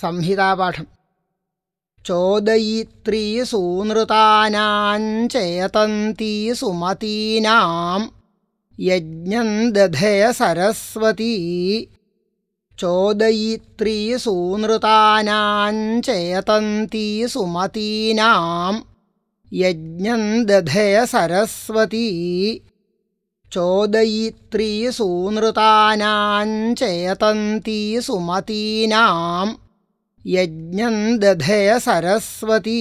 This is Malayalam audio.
സംഹിതാപാഠം. ചോദയിത്രീ സൂനൃതാനാഞ്ചേതന്തി സുമതീനാം യജ്ഞം ദധയ സരസ്വതീ. ചോദയിത്രീ സൂനൃതാനാഞ്ചേതന്തി സുമതീനാം യജ്ഞം ദധയ സരസ്വതീ. ചോദയിത്രീ സുമതീനാം യജ്ഞം ദധയ സരസ്വതീ